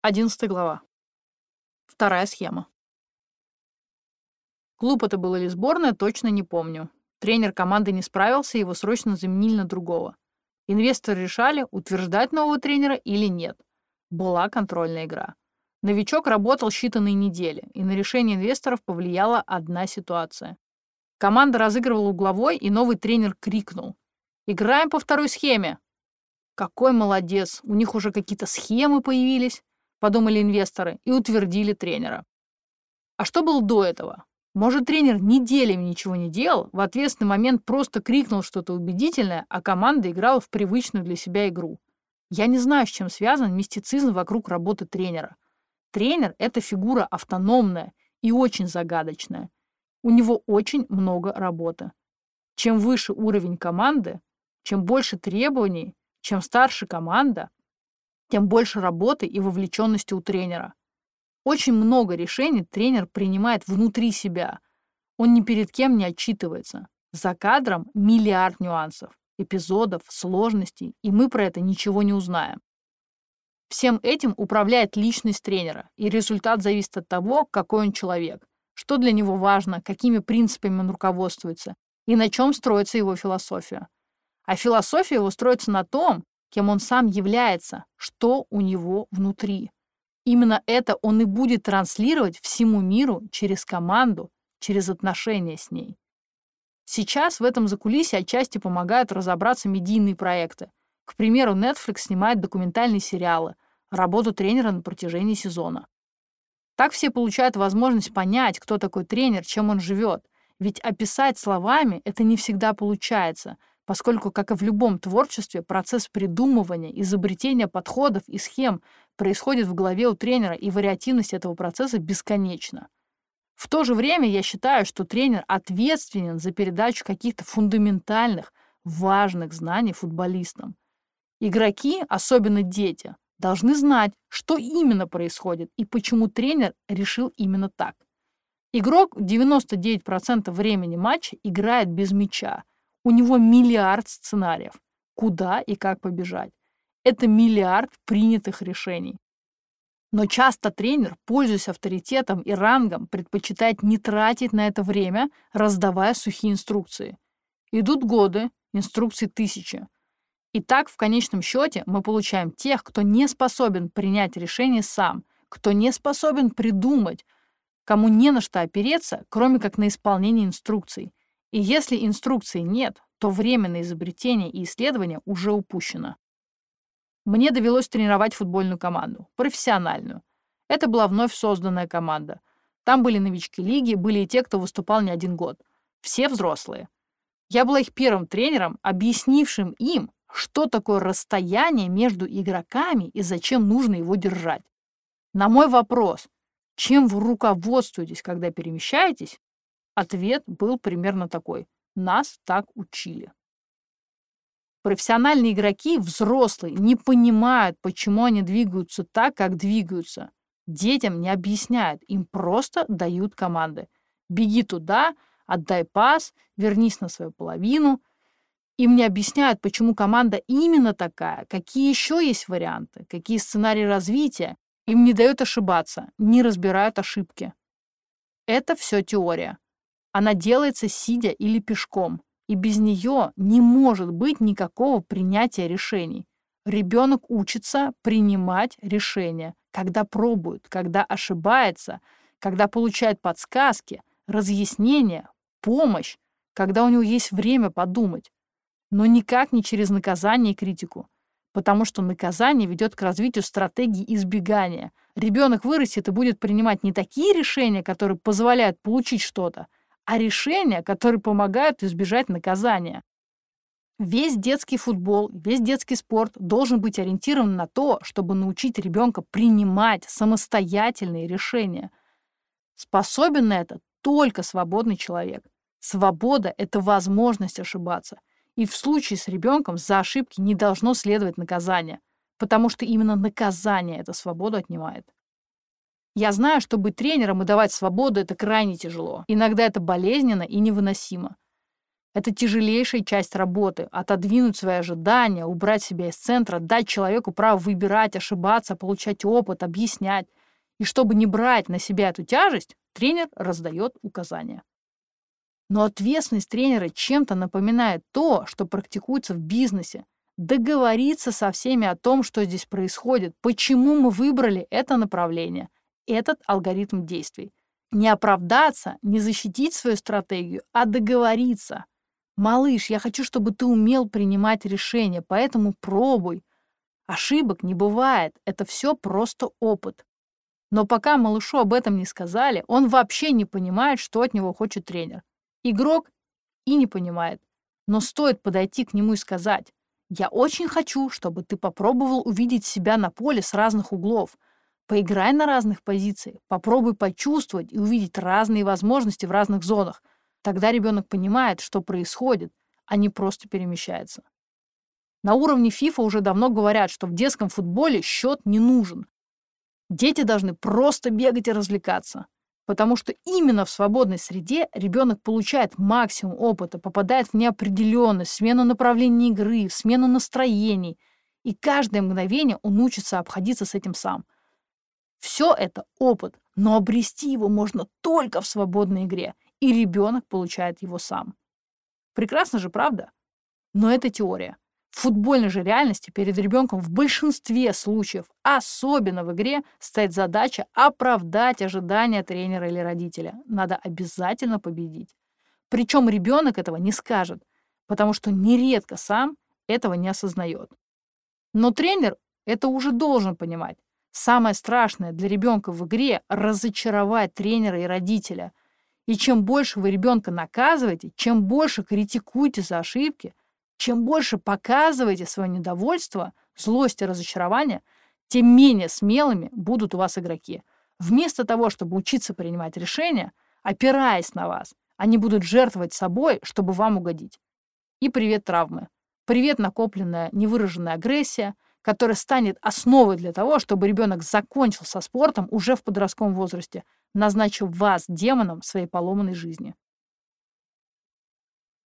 11 глава. Вторая схема. Клуб это был или сборная, точно не помню. Тренер команды не справился, его срочно заменили на другого. Инвесторы решали, утверждать нового тренера или нет. Была контрольная игра. Новичок работал считанные недели, и на решение инвесторов повлияла одна ситуация. Команда разыгрывала угловой, и новый тренер крикнул. «Играем по второй схеме!» Какой молодец, у них уже какие-то схемы появились подумали инвесторы и утвердили тренера. А что было до этого? Может, тренер неделями ничего не делал, в ответственный момент просто крикнул что-то убедительное, а команда играла в привычную для себя игру. Я не знаю, с чем связан мистицизм вокруг работы тренера. Тренер — это фигура автономная и очень загадочная. У него очень много работы. Чем выше уровень команды, чем больше требований, чем старше команда, тем больше работы и вовлеченности у тренера. Очень много решений тренер принимает внутри себя. Он ни перед кем не отчитывается. За кадром миллиард нюансов, эпизодов, сложностей, и мы про это ничего не узнаем. Всем этим управляет личность тренера, и результат зависит от того, какой он человек, что для него важно, какими принципами он руководствуется и на чем строится его философия. А философия его строится на том, кем он сам является, что у него внутри. Именно это он и будет транслировать всему миру через команду, через отношения с ней. Сейчас в этом закулисье отчасти помогают разобраться медийные проекты. К примеру, Netflix снимает документальные сериалы, работу тренера на протяжении сезона. Так все получают возможность понять, кто такой тренер, чем он живет. Ведь описать словами это не всегда получается, поскольку, как и в любом творчестве, процесс придумывания, изобретения подходов и схем происходит в голове у тренера, и вариативность этого процесса бесконечна. В то же время я считаю, что тренер ответственен за передачу каких-то фундаментальных, важных знаний футболистам. Игроки, особенно дети, должны знать, что именно происходит и почему тренер решил именно так. Игрок 99% времени матча играет без мяча, у него миллиард сценариев, куда и как побежать. Это миллиард принятых решений. Но часто тренер, пользуясь авторитетом и рангом, предпочитает не тратить на это время, раздавая сухие инструкции. Идут годы, инструкции тысячи. И так, в конечном счете, мы получаем тех, кто не способен принять решение сам, кто не способен придумать, кому не на что опереться, кроме как на исполнение инструкций. И если инструкции нет, то время на изобретение и исследование уже упущено. Мне довелось тренировать футбольную команду, профессиональную. Это была вновь созданная команда. Там были новички лиги, были и те, кто выступал не один год. Все взрослые. Я была их первым тренером, объяснившим им, что такое расстояние между игроками и зачем нужно его держать. На мой вопрос, чем вы руководствуетесь, когда перемещаетесь, Ответ был примерно такой. Нас так учили. Профессиональные игроки, взрослые, не понимают, почему они двигаются так, как двигаются. Детям не объясняют, им просто дают команды. Беги туда, отдай пас, вернись на свою половину. Им не объясняют, почему команда именно такая, какие еще есть варианты, какие сценарии развития. Им не дают ошибаться, не разбирают ошибки. Это все теория. Она делается сидя или пешком, и без нее не может быть никакого принятия решений. Ребенок учится принимать решения, когда пробует, когда ошибается, когда получает подсказки, разъяснения, помощь, когда у него есть время подумать. Но никак не через наказание и критику. Потому что наказание ведет к развитию стратегии избегания. Ребенок вырастет и будет принимать не такие решения, которые позволяют получить что-то, а решения, которые помогают избежать наказания. Весь детский футбол, весь детский спорт должен быть ориентирован на то, чтобы научить ребенка принимать самостоятельные решения. Способен на это только свободный человек. Свобода — это возможность ошибаться. И в случае с ребенком за ошибки не должно следовать наказание, потому что именно наказание эту свободу отнимает. Я знаю, что быть тренером и давать свободу — это крайне тяжело. Иногда это болезненно и невыносимо. Это тяжелейшая часть работы – отодвинуть свои ожидания, убрать себя из центра, дать человеку право выбирать, ошибаться, получать опыт, объяснять. И чтобы не брать на себя эту тяжесть, тренер раздает указания. Но ответственность тренера чем-то напоминает то, что практикуется в бизнесе. Договориться со всеми о том, что здесь происходит, почему мы выбрали это направление, этот алгоритм действий. Не оправдаться, не защитить свою стратегию, а договориться. Малыш, я хочу, чтобы ты умел принимать решения, поэтому пробуй. Ошибок не бывает, это все просто опыт. Но пока малышу об этом не сказали, он вообще не понимает, что от него хочет тренер. Игрок и не понимает. Но стоит подойти к нему и сказать, «Я очень хочу, чтобы ты попробовал увидеть себя на поле с разных углов. Поиграй на разных позициях, попробуй почувствовать и увидеть разные возможности в разных зонах. Тогда ребенок понимает, что происходит, а не просто перемещается. На уровне FIFA уже давно говорят, что в детском футболе счет не нужен. Дети должны просто бегать и развлекаться. Потому что именно в свободной среде ребенок получает максимум опыта, попадает в неопределенность, смену направления игры, смену настроений. И каждое мгновение он учится обходиться с этим сам. Все это опыт, но обрести его можно только в свободной игре, и ребенок получает его сам. Прекрасно же, правда? Но это теория. В футбольной же реальности перед ребенком в большинстве случаев, особенно в игре, стоит задача оправдать ожидания тренера или родителя. Надо обязательно победить. Причем ребенок этого не скажет, потому что нередко сам этого не осознает. Но тренер это уже должен понимать. Самое страшное для ребенка в игре – разочаровать тренера и родителя. И чем больше вы ребенка наказываете, чем больше критикуете за ошибки – чем больше показываете свое недовольство, злость и разочарование, тем менее смелыми будут у вас игроки. Вместо того, чтобы учиться принимать решения, опираясь на вас, они будут жертвовать собой, чтобы вам угодить. И привет травмы. Привет накопленная невыраженная агрессия, которая станет основой для того, чтобы ребенок закончил со спортом уже в подростковом возрасте, назначив вас демоном своей поломанной жизни.